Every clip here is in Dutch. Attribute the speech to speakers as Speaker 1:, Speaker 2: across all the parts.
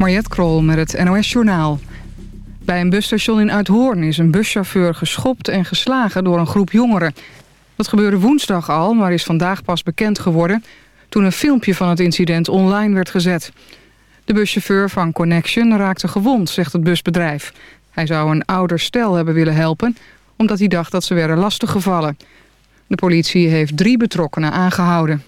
Speaker 1: Mariette Krol met het NOS Journaal. Bij een busstation in Uithoorn is een buschauffeur geschopt en geslagen door een groep jongeren. Dat gebeurde woensdag al, maar is vandaag pas bekend geworden... toen een filmpje van het incident online werd gezet. De buschauffeur van Connection raakte gewond, zegt het busbedrijf. Hij zou een ouder stel hebben willen helpen... omdat hij dacht dat ze werden lastiggevallen. De politie heeft drie betrokkenen aangehouden.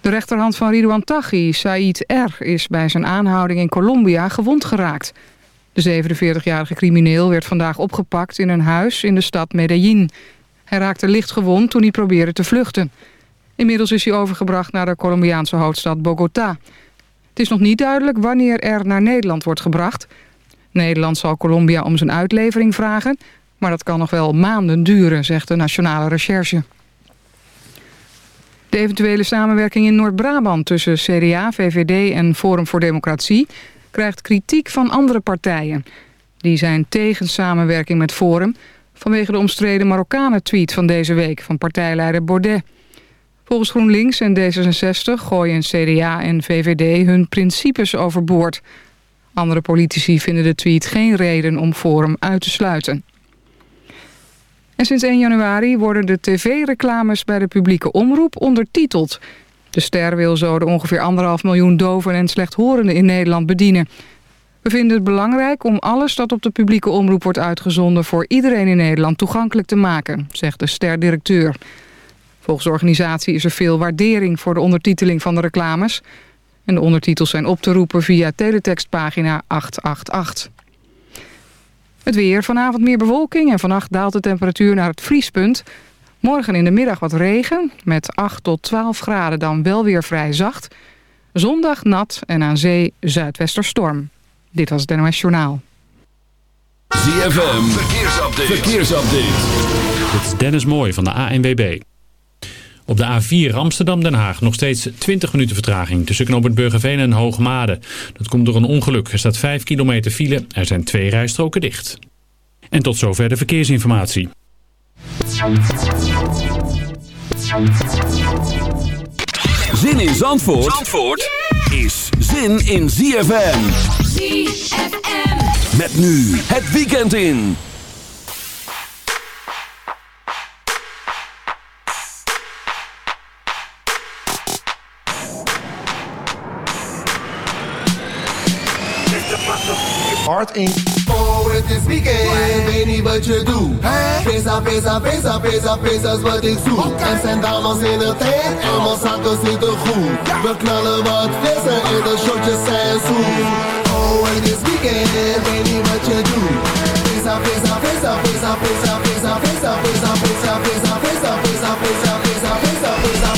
Speaker 1: De rechterhand van Ridouan Taghi, Said R., is bij zijn aanhouding in Colombia gewond geraakt. De 47-jarige crimineel werd vandaag opgepakt in een huis in de stad Medellin. Hij raakte licht gewond toen hij probeerde te vluchten. Inmiddels is hij overgebracht naar de Colombiaanse hoofdstad Bogota. Het is nog niet duidelijk wanneer er naar Nederland wordt gebracht. Nederland zal Colombia om zijn uitlevering vragen... maar dat kan nog wel maanden duren, zegt de Nationale Recherche. De eventuele samenwerking in Noord-Brabant tussen CDA, VVD en Forum voor Democratie... krijgt kritiek van andere partijen. Die zijn tegen samenwerking met Forum... vanwege de omstreden Marokkanen-tweet van deze week van partijleider Baudet. Volgens GroenLinks en D66 gooien CDA en VVD hun principes overboord. Andere politici vinden de tweet geen reden om Forum uit te sluiten. En sinds 1 januari worden de tv-reclames bij de publieke omroep ondertiteld. De ster wil zo de ongeveer anderhalf miljoen doven en slechthorenden in Nederland bedienen. We vinden het belangrijk om alles dat op de publieke omroep wordt uitgezonden... voor iedereen in Nederland toegankelijk te maken, zegt de ster-directeur. Volgens de organisatie is er veel waardering voor de ondertiteling van de reclames. En de ondertitels zijn op te roepen via teletextpagina 888. Het weer, vanavond meer bewolking en vannacht daalt de temperatuur naar het vriespunt. Morgen in de middag wat regen, met 8 tot 12 graden dan wel weer vrij zacht. Zondag nat en aan zee zuidwesterstorm. Dit was het NOS Journaal.
Speaker 2: ZFM, verkeersupdate. verkeersupdate.
Speaker 3: Dit is Dennis Mooij van de ANWB. Op de A4 Amsterdam-Den Haag nog steeds 20 minuten vertraging tussen knooppunt Burgerveen en Hoogmade. Dat komt door een ongeluk. Er staat 5 kilometer file. Er zijn twee rijstroken dicht. En tot zover de verkeersinformatie.
Speaker 2: Zin in Zandvoort, Zandvoort is zin in ZFM. ZFM. Met nu het weekend in.
Speaker 4: Hard in. Oh, het is weekend, weet niet wat je doet. Pesa, pesa, pesa, pesa, pesa is wat ik zoek. Okay. En zijn dames in het tent en mijn zakken zitten goed. We knallen wat vissen en de shotjes zijn zoet. Oh, het is weekend, weet niet wat je doet. Pesa, pesa, pesa, pesa, pesa, pesa, pesa, pesa, pesa, pesa, pesa, pesa, pesa, pesa, pesa, pesa, pesa,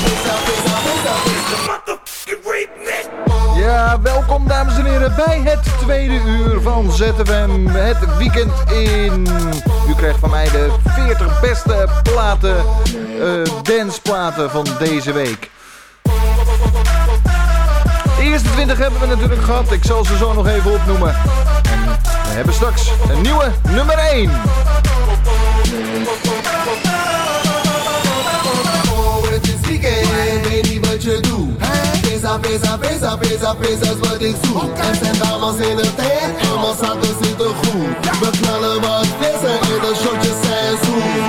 Speaker 5: Ja, welkom dames en heren bij het tweede uur van ZFM. Het weekend in. U krijgt van mij de 40 beste platen, uh, danceplaten van deze week. De eerste 20 hebben we natuurlijk gehad. Ik zal ze zo nog even opnoemen. En we hebben straks een nieuwe nummer 1.
Speaker 4: Pesa, pesa, pesa, pesa, pesa is wat ik zoek. En zijn dames in het tent en mijn zakken zitten goed. We knallen wat vissen en de shotjes zijn zoet.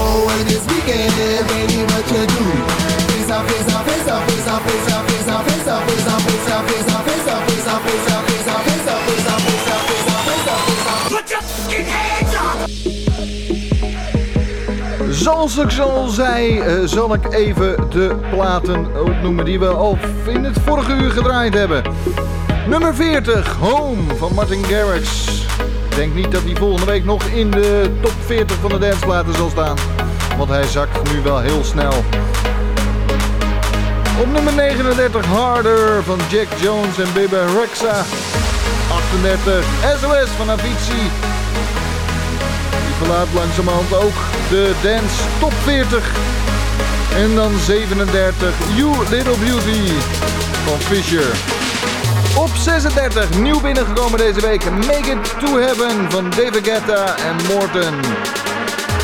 Speaker 4: Oh, het is weekend, weet niet wat je doet. Pesa, pesa, pesa, pesa, pesa, pesa, pesa, pesa, pesa, pesa, pesa, pesa, pesa, pesa, pesa, pesa, pesa, pesa, pesa, pesa. Put your fucking hands up!
Speaker 5: Zoals ik al zei, uh, zal ik even de platen noemen die we al in het vorige uur gedraaid hebben. Nummer 40, Home van Martin Garrix. Ik denk niet dat hij volgende week nog in de top 40 van de danceplaten zal staan. Want hij zakt nu wel heel snel. Op nummer 39, Harder van Jack Jones en Bebe Rexha. 38, SOS van Avicii verlaat langzamerhand ook de Dance Top 40. En dan 37, You Little Beauty van Fisher. Op 36, nieuw binnengekomen deze week, Make It To Heaven van David Guetta en Morton.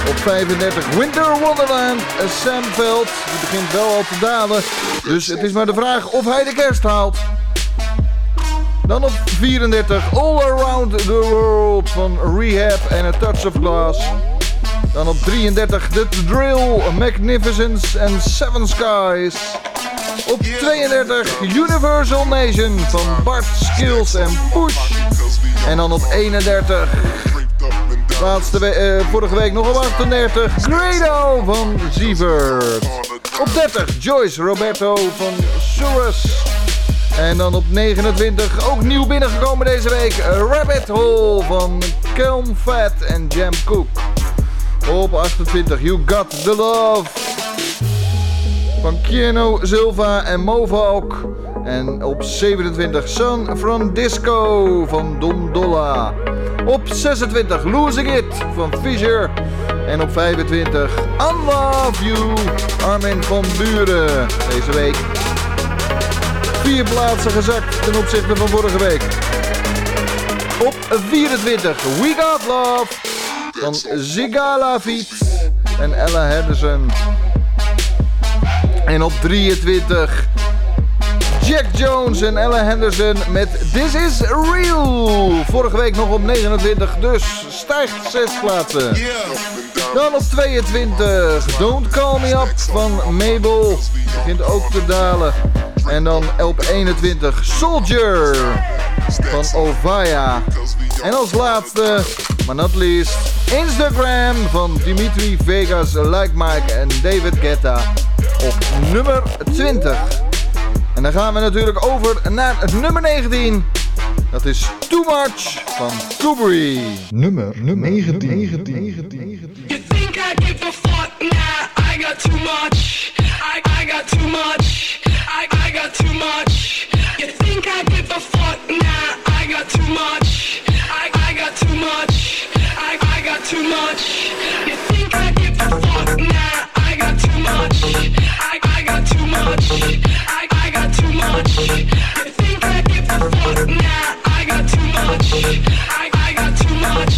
Speaker 5: Op 35, Winter Wonderland, Sam Veld. Die begint wel al te dalen, dus het is maar de vraag of hij de kerst haalt. Dan op 34 All Around the World van Rehab en A Touch of Glass. Dan op 33 The Drill, Magnificence and Seven Skies. Op 32 Universal Nation van Bart Skills en Push. En dan op 31 Laatste we uh, vorige week nog op 38. Grado van Sievert. Op 30 Joyce Roberto van Surus. En dan op 29 ook nieuw binnengekomen deze week. Rabbit Hole van Kelm Fat en Jam Cook. Op 28 You Got The Love van Kieno Silva en Movalk. En op 27 San Francisco van Dom Dolla. Op 26 Losing It van Fisher. En op 25 I Love You Armin van Buren. Deze week vier plaatsen gezakt ten opzichte van vorige week. Op 24 We Got Love van Zigala Fiets en Ella Henderson. En op 23 Jack Jones en Ella Henderson met This Is Real. Vorige week nog op 29, dus stijgt 6 plaatsen. Dan op 22 Don't Call Me Up van Mabel. Begint ook te dalen. En dan op 21 Soldier van Ovaya. En als laatste, maar not least, Instagram van Dimitri Vegas, Like Mike en David Guetta op nummer 20. En dan gaan we natuurlijk over naar het nummer 19. Dat is Too Much van Kubrick.
Speaker 6: Nummer, nummer 19. 19, 19, 19. You think I give a fuck? Nah, I got too much. I, I got too much. I, I got too much. You think I give a fuck? Nah, I got too much. I, I got too much. I, I got too much. You think I give a fuck? I got too much. I, I got too much. I, I got too much. You think I give a fuck? Nah, I got too much. I, I got too much.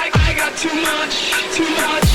Speaker 6: I, I got too much. Too much.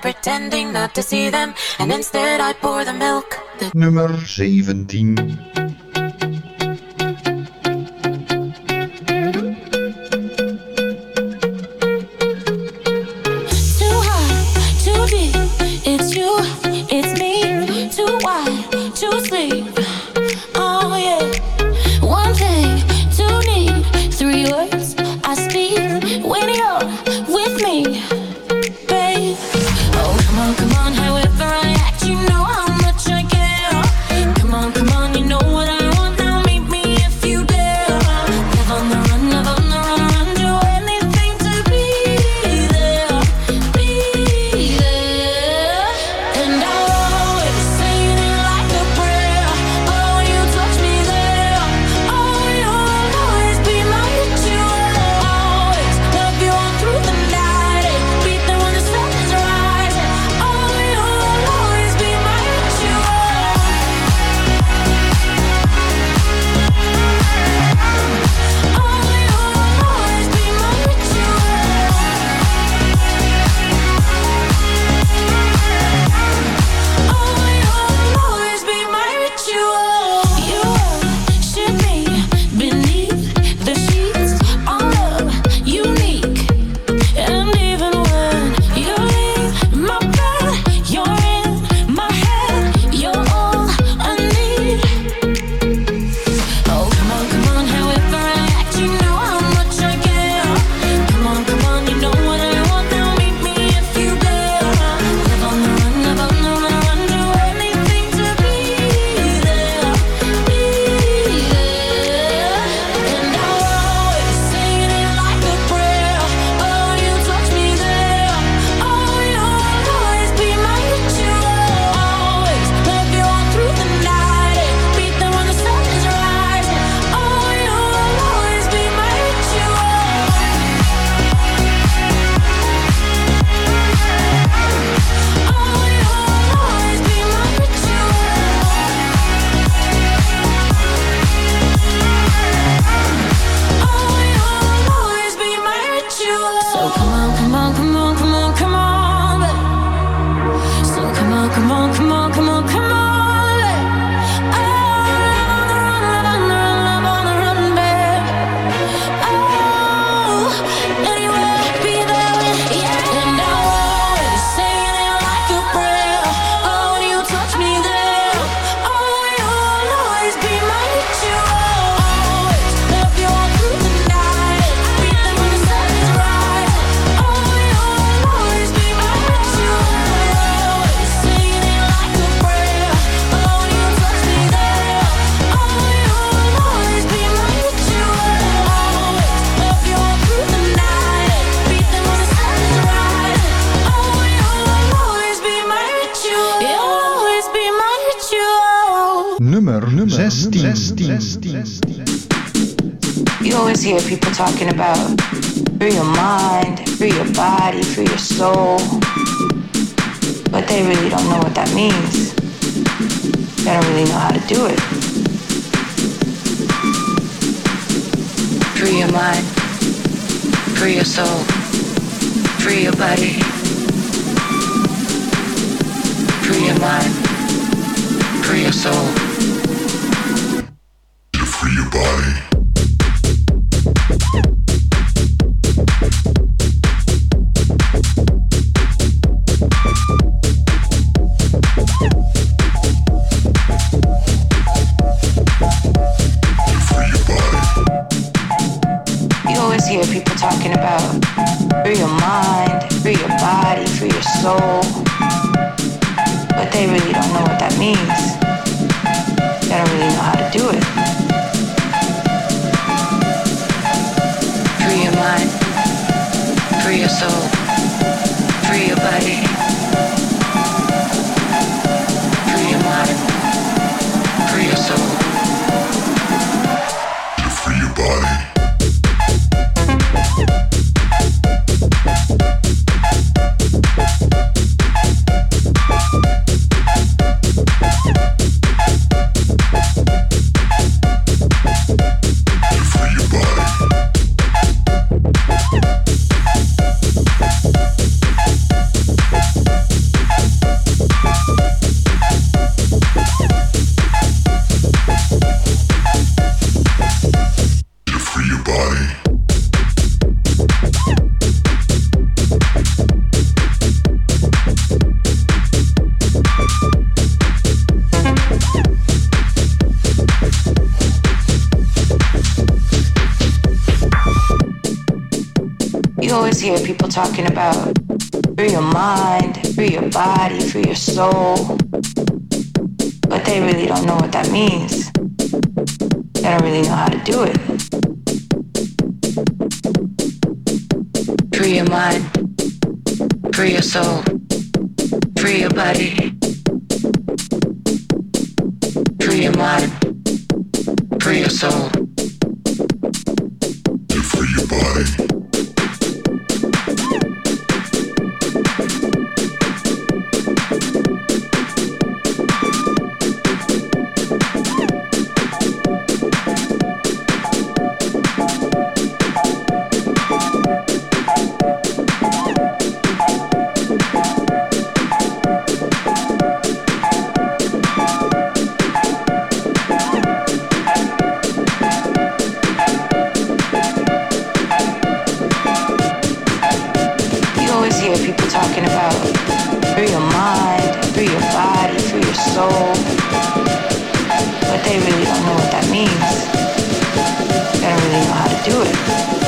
Speaker 7: pretending not to see them. And instead I pour the milk. The
Speaker 8: Nummer 17.
Speaker 9: hear people talking about free your mind, free your body, free your soul. But they really don't know what that means. They don't really know how to do it. Free your mind, free your soul, free your body. Free your mind, free your soul.
Speaker 8: body.
Speaker 9: Talking about free your mind, free your body, free your soul. But they really don't know what that means. They don't really know how to do it. Free your mind, free your soul, free your body. Soul.
Speaker 10: But they really don't know what that means. They don't really know how to do it.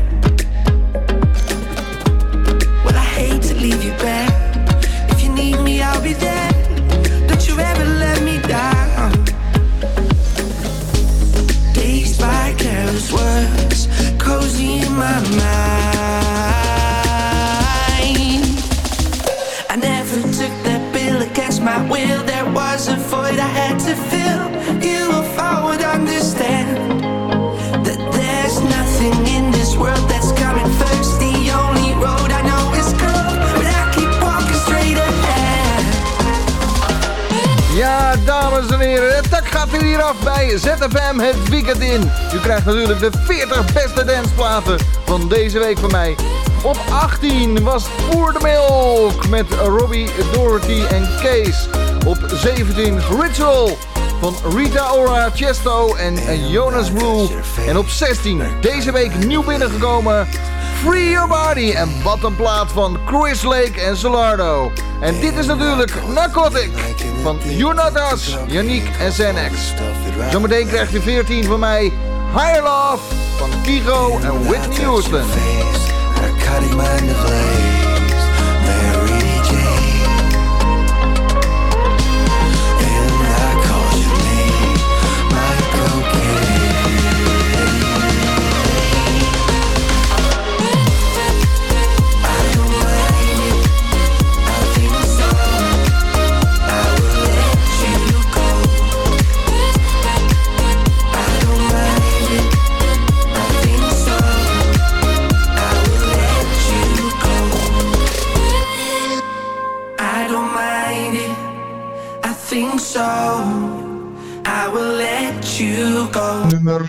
Speaker 5: ZFM het weekend in. U krijgt natuurlijk de 40 beste danceplaten van deze week van mij. Op 18 was Pour de Milk met Robbie, Dorothy en Kees. Op 17 Ritual van Rita Ora, Chesto en Jonas Blue. En op 16 deze week nieuw binnengekomen Free Your Body. En wat een plaat van Chris Lake en Solardo. En dit is natuurlijk Narcotic van You're Yannick en Xanax. Zometeen krijg je 14 van mij Higher Love van Kigo en Whitney Houston.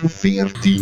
Speaker 8: divertir.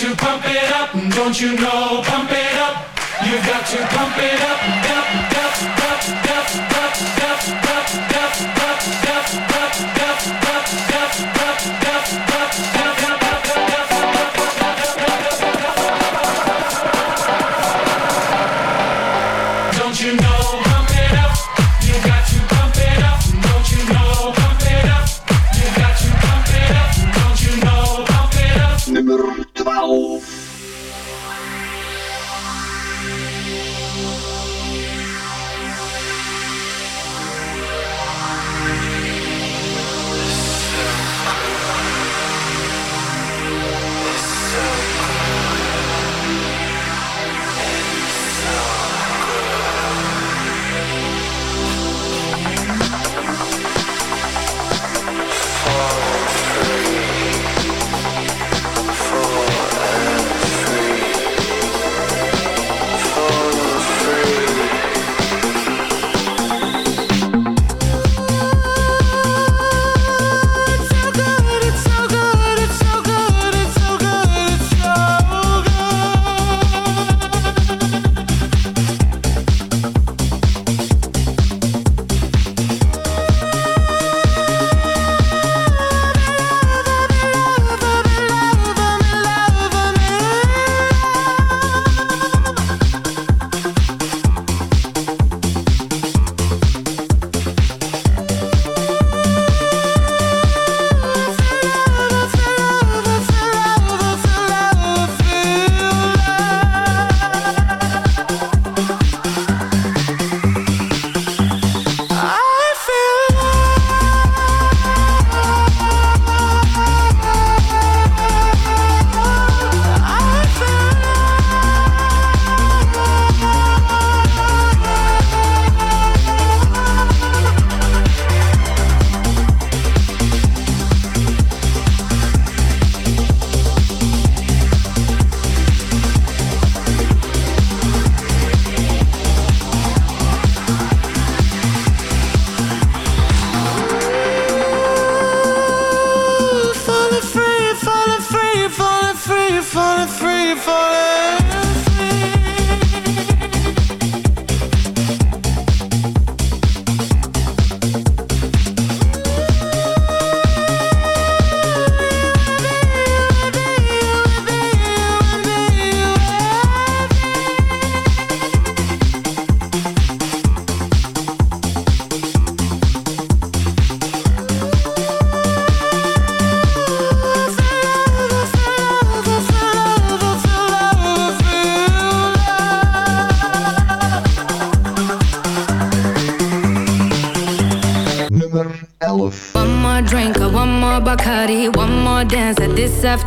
Speaker 11: Got to pump it up. Don't you know, pump it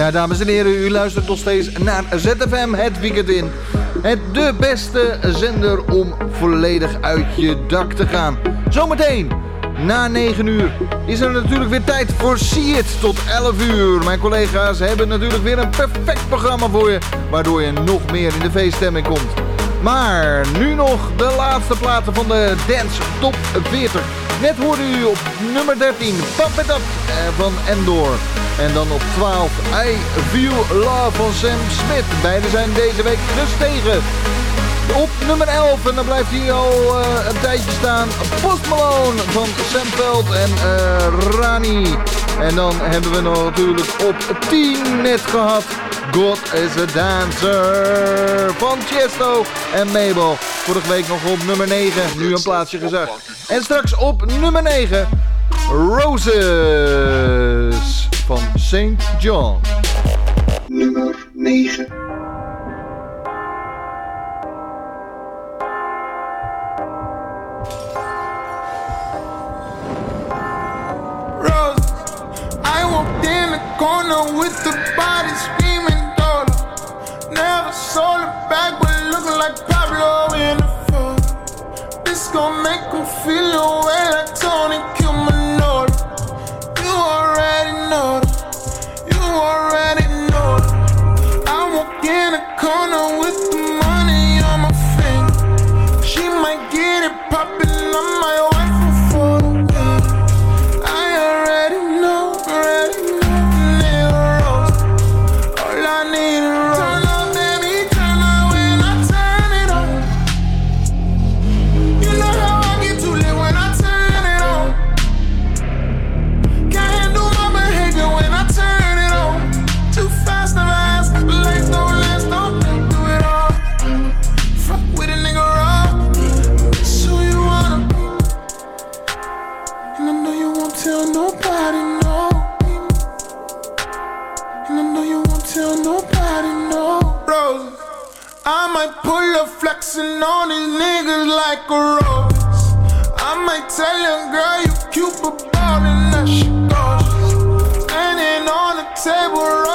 Speaker 5: Ja, dames en heren, u luistert nog steeds naar ZFM het weekend in. Het de beste zender om volledig uit je dak te gaan. Zometeen, na 9 uur, is er natuurlijk weer tijd voor See It tot 11 uur. Mijn collega's hebben natuurlijk weer een perfect programma voor je, waardoor je nog meer in de feeststemming komt. Maar nu nog de laatste platen van de Dance Top 40. Net hoorde u op nummer 13 Pump It Up van Endor. En dan op 12 I Love van Sam Smith. Beide zijn deze week gestegen. Op nummer 11, en dan blijft hij al eh, een tijdje staan, Post Malone van Sam Veld en eh, Rani. En dan hebben we nog natuurlijk op 10 net gehad, God is a Dancer van Chesto en Mabel. Vorige week nog op nummer 9, nu een plaatsje gezakt. En straks op nummer 9, Roses van St. John.
Speaker 12: Nummer 9.
Speaker 13: Roses. I walked in the corner with the body screaming dollar. Never sold it back, but looking like Pablo in the photo. This gon' make him feel away like Tony Kilmanora. you for
Speaker 14: balling, now she goes. Standing on the table.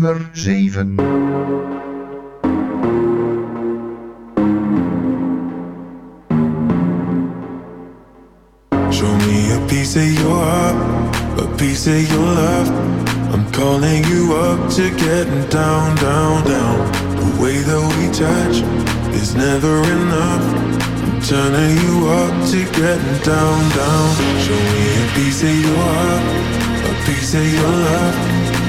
Speaker 14: Nummer
Speaker 15: 7.
Speaker 16: Show me a piece of your heart, a piece of your love. I'm calling you up to getting down, down, down. The way that we touch is never enough. I'm turning you up to getting down, down. Show me a piece of your heart, a piece of your love.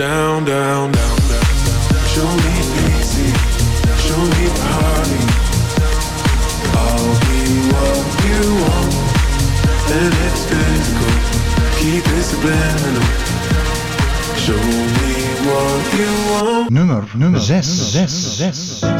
Speaker 16: down, down, down, down. Show me easy, show me party. I'll be what you want, and it's physical. Keep it subliminal. Show me what you want.
Speaker 12: Nummer, nummer 6, 6, 6.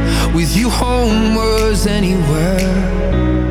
Speaker 17: with you home was anywhere.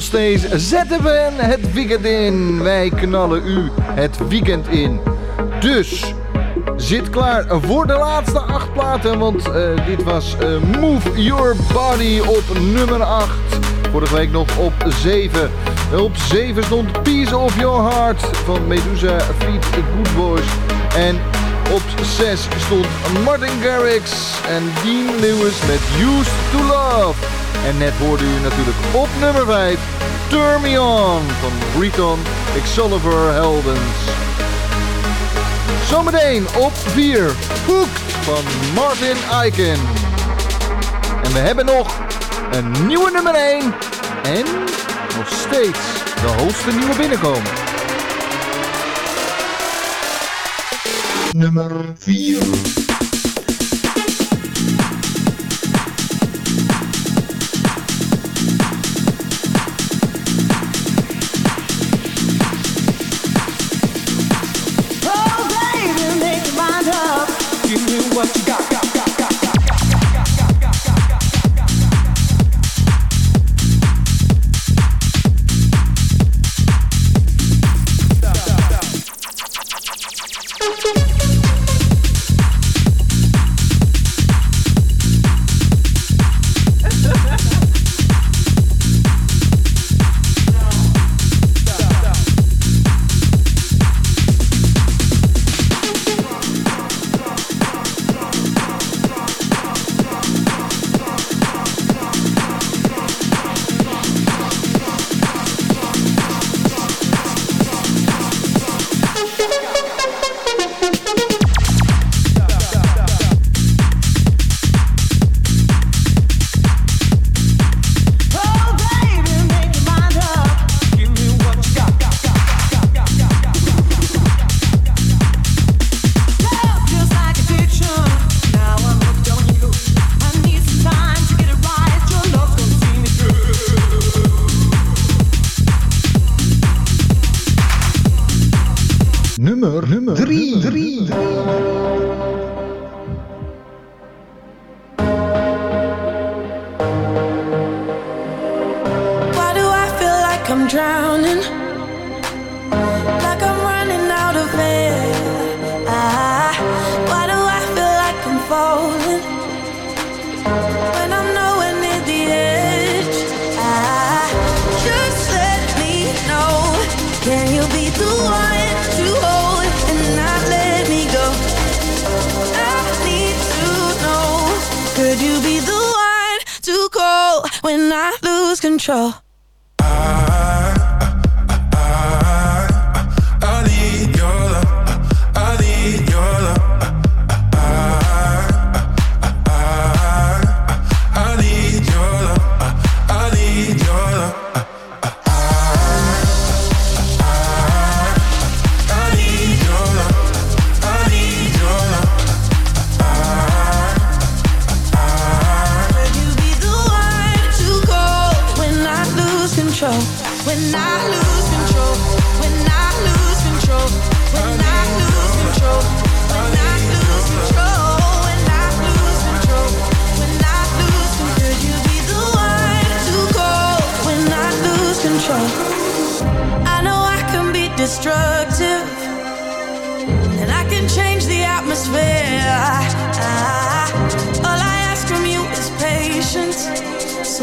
Speaker 17: steeds. Zetten we
Speaker 5: het weekend in. Wij knallen u het weekend in. Dus zit klaar voor de laatste acht platen. Want eh, dit was eh, Move Your Body op nummer 8. Vorige week nog op 7. Op 7 stond Peace of Your Heart van Medusa Feet Good Boys. En op 6 stond Martin Garrix en Dean Lewis met Used to Love. En net hoorde u natuurlijk op nummer 5 Termion van Briton Excalibur Heldens. Zometeen op 4 Hoek van Martin Eiken. En we hebben nog een nieuwe nummer 1 en nog steeds de hoogste nieuwe binnenkomen.
Speaker 12: Nummer 4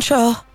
Speaker 17: control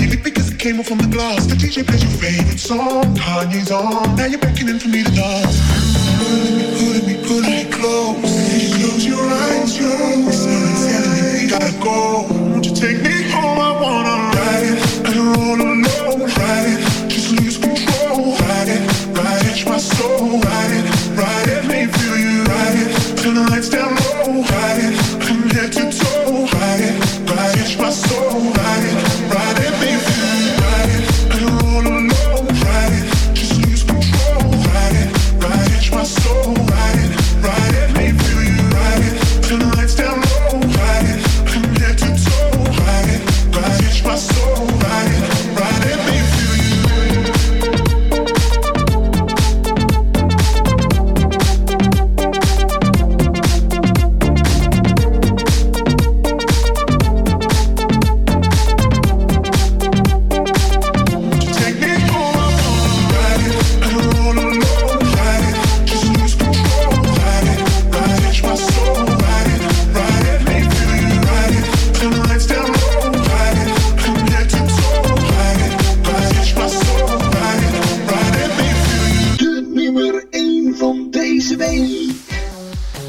Speaker 15: Lip because it came off from the glass. The DJ plays your favorite song, Kanye's on. Now you're beckoning for me to dance. Pulling me, pulling me, pulling me. Close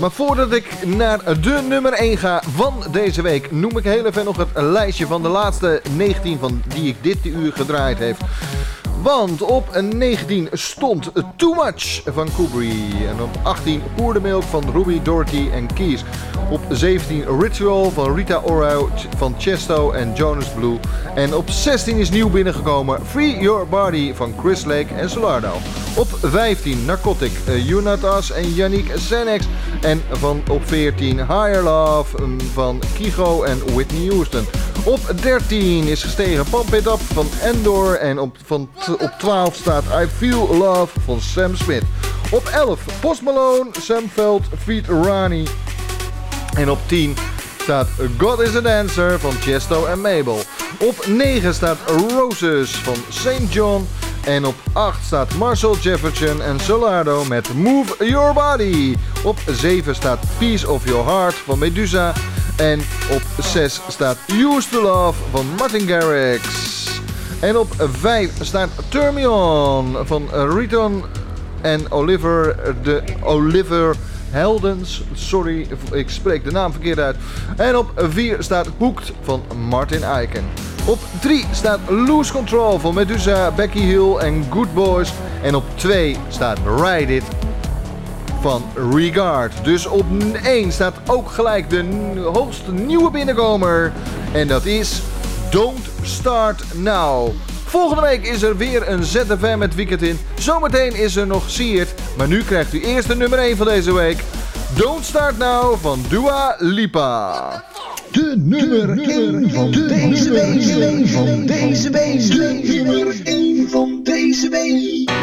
Speaker 5: Maar voordat ik naar de nummer 1 ga van deze week, noem ik heel even nog het lijstje van de laatste 19 van die ik dit uur gedraaid heeft. Want op 19 stond Too Much van Kubri. En op 18 Pour the Milk van Ruby, Doherty en Keys. Op 17 Ritual van Rita Ora van Chesto en Jonas Blue. En op 16 is nieuw binnengekomen Free Your Body van Chris Lake en Solardo. Op 15 Narcotic, eh, Unatas en Yannick Senex. En van op 14 Higher Love mm, van Kigo en Whitney Houston. Op 13 is gestegen Pump It Up van Endor. En op, van op 12 staat I Feel Love van Sam Smith. Op 11 Post Malone, Sam Veld, Feet Rani. En op 10 staat God is a Dancer van Chesto en Mabel. Op 9 staat Roses van St. John. En op 8 staat Marcel Jefferson en Solardo met Move Your Body. Op 7 staat Peace of Your Heart van Medusa. En op 6 staat Used to Love van Martin Garrix. En op 5 staat Turn Me On van Riton en Oliver de Oliver Heldens. Sorry, ik spreek de naam verkeerd uit. En op 4 staat Hooked van Martin Eiken. Op 3 staat Loose Control van Medusa, Becky Hill en Good Boys. En op 2 staat Ride It van Regard. Dus op 1 staat ook gelijk de hoogste nieuwe binnenkomer. En dat is Don't Start Now. Volgende week is er weer een ZFM met weekend in. Zometeen is er nog Siert. Maar nu krijgt u eerst de nummer 1 van deze week. Don't Start Now van Dua Lipa.
Speaker 12: De nummer 1 van deze week. Van deze week. De nummer 1 van deze week.